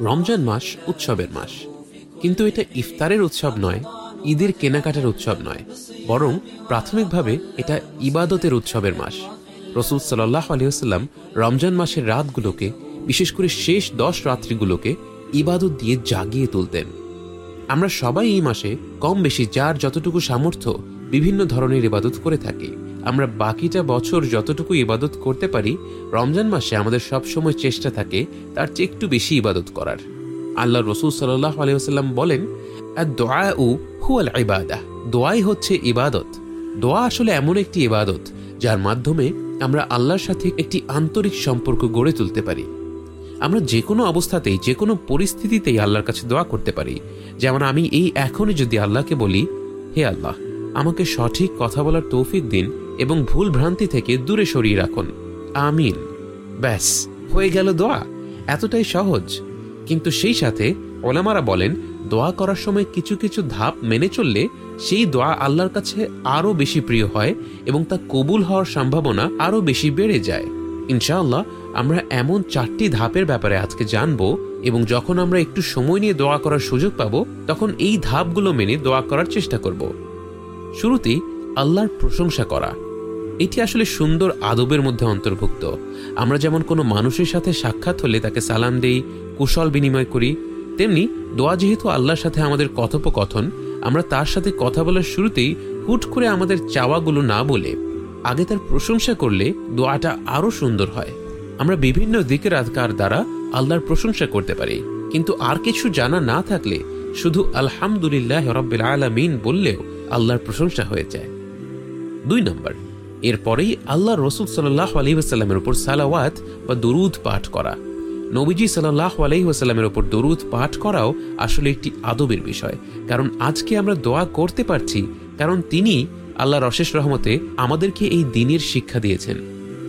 রমজান মাস উৎসবের মাস। কিন্তু এটা ইফতারের উৎসব নয়, ঈদের কেনাকাটার উৎসব নয়, বরং প্রাথমিকভাবে এটা ইবাদতের উৎসবের মাস। রসুল সাল্লাহ আলিয়াল্লাম রমজান মাসের রাতগুলোকে, বিশেষ করে শেষ দশ রাত্রিগুলোকে ইবাদত দিয়ে জাগিয়ে তুলতেন। আমরা সবাই এই মাসে কম বেশি যার যতটুকু সামর্থ্য বিভিন্ন ধরনের ইবাদত করে থাকি। আমরা বাকিটা বছর যতটুকু ইবাদত করতে পারি, রমজান মাসে আমাদের সব সময় চেষ্টা থাকে তার চেয়ে একটু বেশি ইবাদত করার। আল্লাহ রসুল সাল্লাহ আলিয়াল্লাম বলেন দোয়া উ ইবাদা দোয়াই হচ্ছে ইবাদত। দোয়া আসলে এমন একটি ইবাদত যার মাধ্যমে আমরা আল্লাহর সাথে একটি আন্তরিক সম্পর্ক গড়ে তুলতে পারি। আমরা যে কোনো অবস্থাতেই যে কোনো পরিস্থিতিতেই আল্লাহর কাছে দোয়া করতে পারি। যেমন আমি এই এখনই যদি আল্লাহকে বলি, হে আল্লাহ, আমাকে সঠিক কথা বলার তৌফিক দিন এবং ভুল ভ্রান্তি থেকে দূরে সরিয়ে রাখুন। আমিন। ব্যাস, হয়ে গেল দোয়া। এতটাই সহজ। কিন্তু সেই সাথে ওলামারা বলেন, দোয়া করার সময় কিছু কিছু ধাপ মেনে চললে সেই দোয়া আল্লাহর কাছে আরও বেশি প্রিয় হয় এবং তা কবুল হওয়ার সম্ভাবনা আরও বেশি বেড়ে যায়। ইনশাআল্লাহ, আমরা এমন চারটি ধাপের ব্যাপারে আজকে জানব এবং যখন আমরা একটু সময় নিয়ে দোয়া করার সুযোগ পাব, তখন এই ধাপগুলো মেনে দোয়া করার চেষ্টা করব। শুরুতেই আল্লাহর প্রশংসা করা। এটি আসলে সুন্দর আদবের মধ্যে অন্তর্ভুক্ত। আমরা যেমন কোনো মানুষের সাথে সাক্ষাৎ হলে তাকে সালাম দেই, কুশল বিনিময় করি, তেমনি দোয়া যেহেতু আল্লাহর সাথে আমাদের কথোপকথন, আমরা তার সাথে কথা বলার শুরুতেই হুট করে আমাদের চাওয়াগুলো না বলে, আগে তার প্রশংসা করলে দোয়াটা আরও সুন্দর হয়। আমরা বিভিন্ন দিকের আধকার দ্বারা আল্লাহর প্রশংসা করতে পারি, কিন্তু আর কিছু জানা না থাকলে শুধু আলহামদুলিল্লাহ রব্বিল আলমিন বললেও আল্লাহর প্রশংসা হয়ে যায়। দুই নম্বর এরপরেই আল্লাহ রসুল সাল্লাহ আলহিহাস্লামের উপর সালাওয়াত বা দরুদ পাঠ করা। নবীজি সাল্লাহ আলহিহাস্লামের উপর দরুদ পাঠ করাও আসলে একটি আদবের বিষয়। কারণ আজকে আমরা দোয়া করতে পারছি, কারণ তিনি আল্লাহর অশেষ রহমতে আমাদেরকে এই দিনের শিক্ষা দিয়েছেন।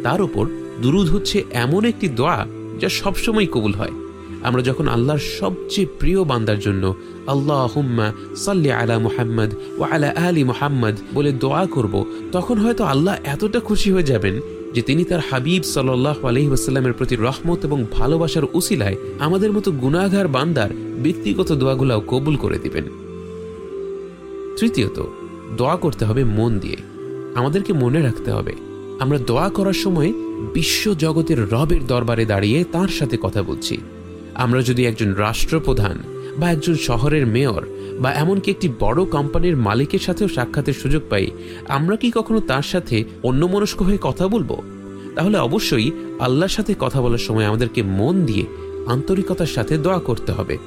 তার উপর দুরুদ হচ্ছে এমন একটি দোয়া যা সবসময় কবুল হয়। আমরা যখন আল্লাহর সবচেয়ে প্রিয় বান্দার জন্য আল্লাহ হুম্মা সাল্লি আলা মুহাম্মদ ও আলা আলী মুহাম্মদ বলে দোয়া করব, তখন হয়তো আল্লাহ এতটা খুশি হয়ে যাবেন যে তিনি তার হাবিব সাল্লাহ আলহি ওয়াসাল্লামের প্রতি রহমত এবং ভালোবাসার উসিলায় আমাদের মতো গুণাগার বান্দার ব্যক্তিগত দোয়াগুলাও কবুল করে দিবেন। তৃতীয়ত, দোয়া করতে হবে মন দিয়ে। আমাদেরকে মনে রাখতে হবে, আমরা দোয়া করার সময় বিশ্ব জগতের রবের দরবারে দাঁড়িয়ে তার সাথে কথা বলছি। আমরা যদি একজন রাষ্ট্রপ্রধান বা একজন শহরের মেয়র বা এমনকি একটি বড় কোম্পানির মালিকের সাথেও সাক্ষাতের সুযোগ পাই, আমরা কি কখনো তার সাথে অন্যমনস্ক হয়ে কথা বলব? তাহলে অবশ্যই আল্লাহর সাথে কথা বলার সময় আমাদেরকে মন দিয়ে আন্তরিকতার সাথে দোয়া করতে হবে।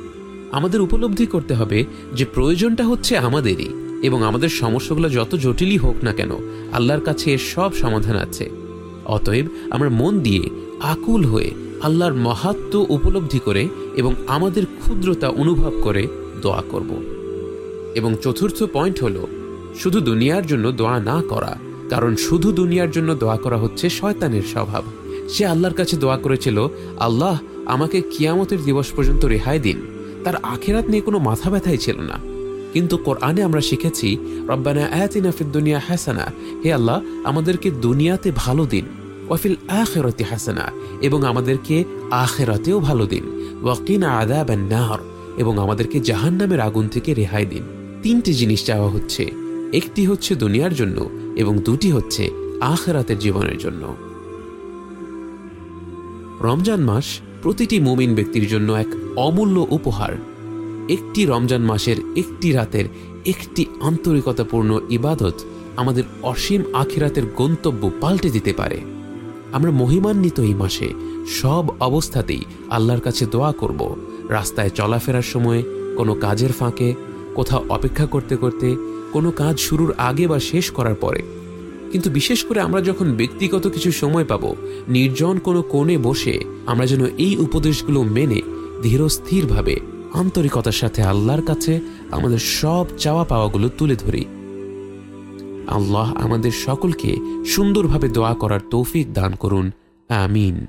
আমাদের উপলব্ধি করতে হবে যে প্রয়োজনটা হচ্ছে আমাদেরই এবং আমাদের সমস্যাগুলো যত জটিলই হোক না কেন, আল্লাহর কাছে এর সব সমাধান আছে। অতএব আমরা মন দিয়ে আকুল হয়ে আল্লাহর মহাত্ম উপলব্ধি করে এবং আমাদের ক্ষুদ্রতা অনুভব করে দোয়া করব। এবং চতুর্থ পয়েন্ট হলো, শুধু দুনিয়ার জন্য দোয়া না করা, কারণ শুধু দুনিয়ার জন্য দোয়া করা হচ্ছে শয়তানের স্বভাব। সে আল্লাহর কাছে দোয়া করেছিল, আল্লাহ, আমাকে কিয়ামতের দিবস পর্যন্ত রেহাই দিন। তার আখেরাত নিয়ে কোনো মাথা ব্যথাই ছিল না। কিন্তু কোরআনে আমরা শিখেছি, রব্বানা আয়াতিনা দুনিয়া হাসানা। হে আল্লাহ, আমাদেরকে দুনিয়াতে ভালো দিন। ওয়াফিল আখেরতে হাসানা এবং আমাদেরকে আখেরাতেও ভালো দিন। ওয়াকিনা আদা নাহর এবং আমাদেরকে জাহান্নামের আগুন থেকে রেহাই দিন। তিনটি জিনিস চাওয়া হচ্ছে। একটি হচ্ছে দুনিয়ার জন্য এবং দুটি হচ্ছে আখেরাতের জীবনের জন্য। রমজান মাস প্রতিটি মুমিন ব্যক্তির জন্য এক অমূল্য উপহার। একটি রমজান মাসের একটি রাতের একটি আন্তরিকতাপূর্ণ ইবাদত আমাদের অসীম আখিরাতের গন্তব্য পাল্টে দিতে পারে। আমরা মহিমান্বিত এই মাসে সব অবস্থাতেই আল্লাহর কাছে দোয়া করব। রাস্তায় চলাফেরার সময় কোনো কাজের ফাঁকে, কোথাও অপেক্ষা করতে করতে, কোনো কাজ শুরুর আগে বা শেষ করার পরে। কিন্তু বিশেষ করে আমরা যখন ব্যক্তিগত কিছু সময় পাব, নির্জন কোনো কোণে বসে আমরা যেন এই উপদেশগুলো মেনে ধীরস্থিরভাবে আন্তরিকতার সাথে আল্লাহর কাছে আমাদের সব চাওয়া পাওয়াগুলো তুলে ধরি। আল্লাহ আমাদের সকলকে সুন্দরভাবে দোয়া করার তৌফিক দান করুন। আমিন।